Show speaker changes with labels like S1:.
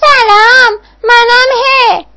S1: سلام. منم هه